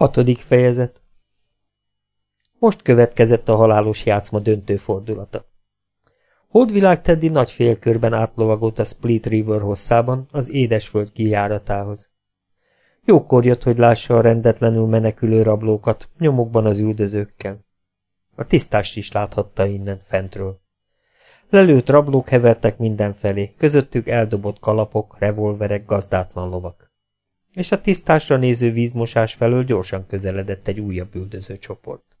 Hatodik fejezet Most következett a halálos játszma döntő fordulata. Holdvilág Teddy nagy félkörben átlovagolt a Split River hosszában az édesföld kijáratához. Jókor jött, hogy lássa a rendetlenül menekülő rablókat, nyomokban az üldözőkkel. A tisztást is láthatta innen, fentről. Lelőtt rablók hevertek mindenfelé, közöttük eldobott kalapok, revolverek, gazdátlan lovak és a tisztásra néző vízmosás felől gyorsan közeledett egy újabb üldöző csoport.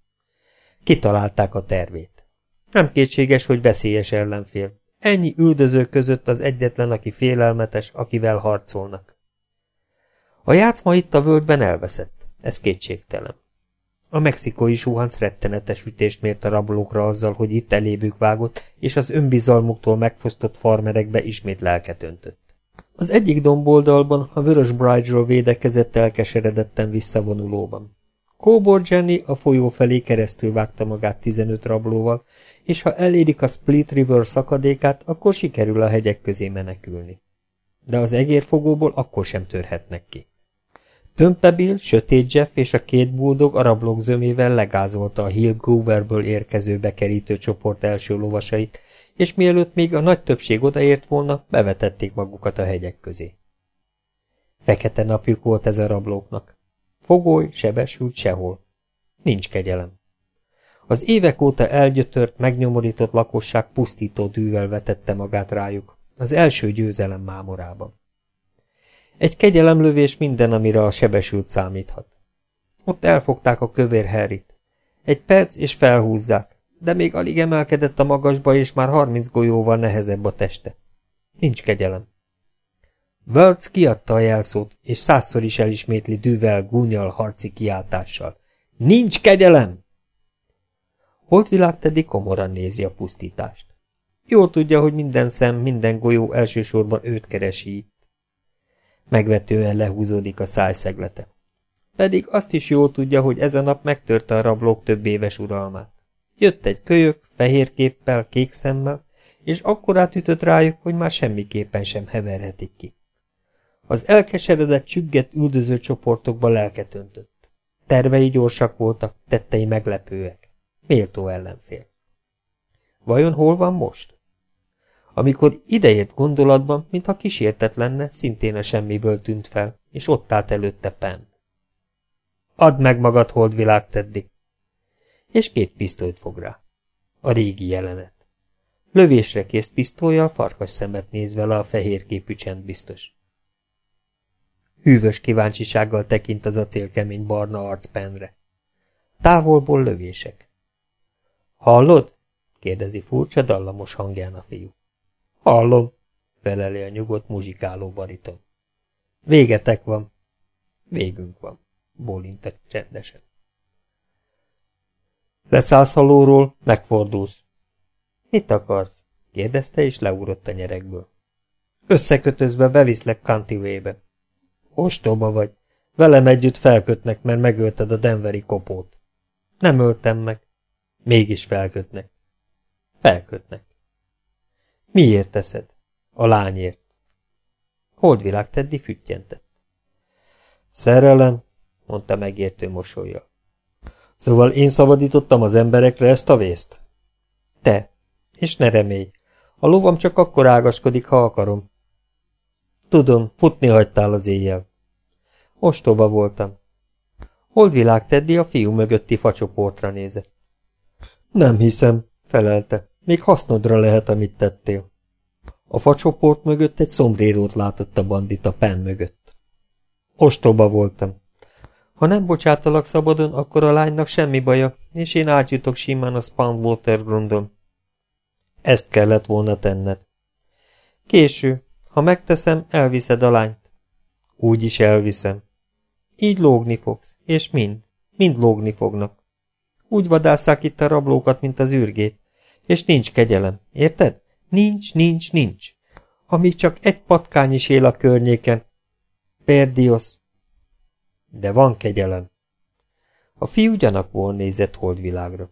Kitalálták a tervét. Nem kétséges, hogy veszélyes ellenfél. Ennyi üldöző között az egyetlen, aki félelmetes, akivel harcolnak. A játszma itt a völgyben elveszett, ez kétségtelen. A mexikói suhanc rettenetes ütést mért a rablókra azzal, hogy itt elébük vágott, és az önbizalmuktól megfosztott farmerekbe ismét lelket öntött. Az egyik domboldalban a vörös Bridge-ról védekezett elkeseredetten visszavonulóban. Kóbor Jenny a folyó felé keresztül vágta magát 15 rablóval, és ha elérik a Split River szakadékát, akkor sikerül a hegyek közé menekülni. De az egérfogóból akkor sem törhetnek ki. Tömpebil, Sötét Jeff és a két buldog a rablók zömével legázolta a Hill Gooverből érkező bekerítő csoport első lovasait, és mielőtt még a nagy többség odaért volna, bevetették magukat a hegyek közé. Fekete napjuk volt ez a rablóknak. Fogoly, sebesült sehol. Nincs kegyelem. Az évek óta elgyötört, megnyomorított lakosság pusztító dűvel vetette magát rájuk, az első győzelem mámorában. Egy kegyelemlövés minden, amire a sebesült számíthat. Ott elfogták a kövér Harryt. Egy perc, és felhúzzák, de még alig emelkedett a magasba, és már harminc golyóval nehezebb a teste. Nincs kegyelem. Wörth kiadta a jelszót, és százszor is elismétli dűvel, gúnyal, harci kiáltással. Nincs kegyelem! Holtvilág Teddy komoran nézi a pusztítást. Jól tudja, hogy minden szem, minden golyó elsősorban őt keresi itt. Megvetően lehúzódik a szájszeglete. Pedig azt is jól tudja, hogy ez nap megtörte a rablók több éves uralmát. Jött egy kölyök, fehér képpel, kék szemmel, és akkorát ütött rájuk, hogy már semmiképpen sem heverhetik ki. Az elkeseredett, csügget üldöző csoportokba lelket öntött. Tervei gyorsak voltak, tettei meglepőek. Méltó ellenfél. Vajon hol van most? Amikor ideért gondolatban, mintha kísértet lenne, szintén a semmiből tűnt fel, és ott állt előtte Pen. Add meg magad, holdvilág, Teddy! És két pisztolyt fog rá. A régi jelenet. Lövésre kész pisztolyjal farkas szemet néz vele a fehérképű csendbiztos. Hűvös kíváncsisággal tekint az acélkemény barna arcpenre. Távolból lövések. Hallod? kérdezi furcsa, dallamos hangján a fiú. Hallom, feleli a nyugodt muzsikáló bariton. Végetek van. Végünk van, bólint csendesen. Leszállsz halóról, megfordulsz. Mit akarsz? kérdezte, és leugrott a nyerekből. Összekötözve beviszlek Cantivébe. Ostoba vagy. Velem együtt felkötnek, mert megölted a denveri kopót. Nem öltem meg. Mégis felkötnek. Felkötnek. Miért teszed? A lányért. Holdvilág Teddy füttyentett. Szerelem, mondta megértő mosolyjal. Szóval én szabadítottam az emberekre ezt a vészt? Te. És ne remélj. A lovam csak akkor ágaskodik, ha akarom. Tudom, putni hagytál az éjjel. Ostoba voltam. Holdvilág Teddy a fiú mögötti facsoportra nézett. Nem hiszem, felelte. Még hasznodra lehet, amit tettél. A facsoport mögött egy szomrérót látott a bandita pen mögött. Ostoba voltam. Ha nem bocsátalak szabadon, akkor a lánynak semmi baja, és én átjutok simán a Spawn Watergrundon. Ezt kellett volna tenned. Késő. Ha megteszem, elviszed a lányt. Úgy is elviszem. Így lógni fogsz, és mind, mind lógni fognak. Úgy vadászák itt a rablókat, mint az űrgét. És nincs kegyelem, érted? Nincs, nincs, nincs. Amíg csak egy patkány is él a környéken. Perdios, de van kegyelem. A fiú gyanakvóan nézett holdvilágra.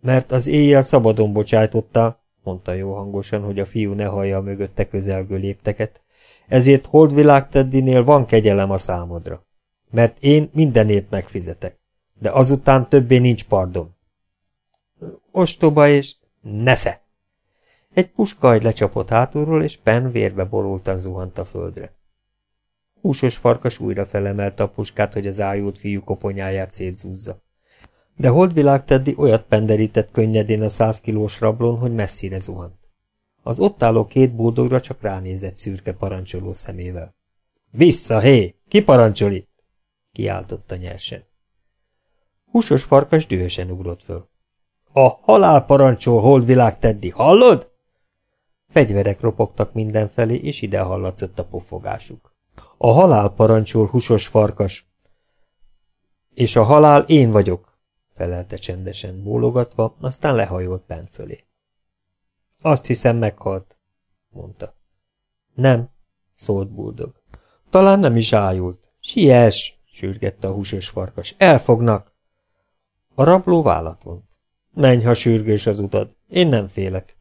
Mert az éjjel szabadon bocsájtottál, mondta jó hangosan, hogy a fiú ne hallja a mögötte közelgő lépteket, ezért holdvilág Teddinél van kegyelem a számodra. mert én mindenért megfizetek, de azután többé nincs pardon. Ostoba és nesze! Egy puskahagy lecsapott hátulról, és Pen vérbe borultan zuhant a földre. Húsos farkas újra felemelte a puskát, hogy az ájult fiú koponyáját szétzúzza. De holdvilág Teddy olyat penderített könnyedén a száz kilós rablón, hogy messzire zuhant. Az ott álló két bódogra csak ránézett szürke parancsoló szemével. Vissza, hé! Ki parancsol itt? kiáltotta nyersen. Húsos farkas dühösen ugrott föl. A halál parancsol, holdvilág Teddy, hallod? Fegyverek ropogtak mindenfelé, és ide hallatszott a pofogásuk. A halál parancsol, husos farkas. És a halál én vagyok, felelte csendesen, bólogatva, aztán lehajolt Ben fölé. Azt hiszem meghalt, mondta. Nem, szólt Buldog. Talán nem is ájult. Siess, sürgette a húsos farkas. Elfognak! A rabló vállat vont. Menj, ha sürgős az utad. Én nem félek.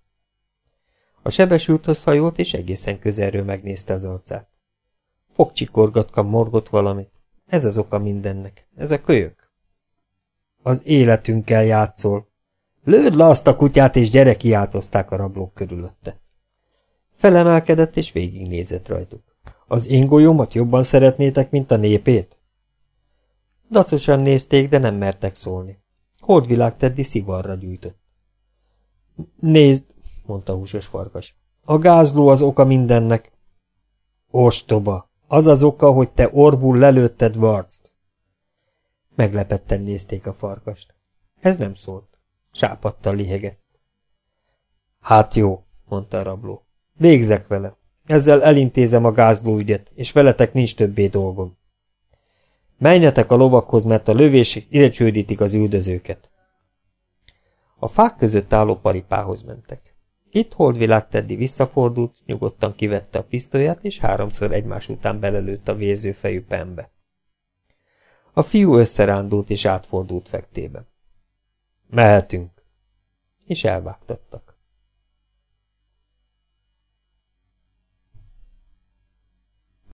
A sebesülthoz hajolt, és egészen közelről megnézte az arcát. Fogcsikorgatka morgott valamit. Ez az oka mindennek. Ez a kölyök. Az életünkkel játszol. Lőd le azt a kutyát, és gyere kiáltozták a rablók körülötte. Felemelkedett, és végignézett rajtuk. Az én golyómat jobban szeretnétek, mint a népét? Dacosan nézték, de nem mertek szólni. Holdvilág Teddy szivarra gyújtott. Nézd, mondta húsos farkas. A gázló az oka mindennek. Ostoba, az az oka, hogy te orvul lelőtted Varzt. Meglepetten nézték a farkast. Ez nem szólt. Sápadtal lihegett. Hát jó, mondta a rabló. Végzek vele. Ezzel elintézem a gázló ügyet, és veletek nincs többé dolgom. Menjetek a lovakhoz, mert a lövések ide csődítik az üldözőket. A fák között álló paripához mentek. Itt holdvilág Teddy visszafordult, nyugodtan kivette a pisztolyát, és háromszor egymás után belelőtt a vérző fejű pembe. A fiú összerándult és átfordult fektébe. Mehetünk. És elvágtattak.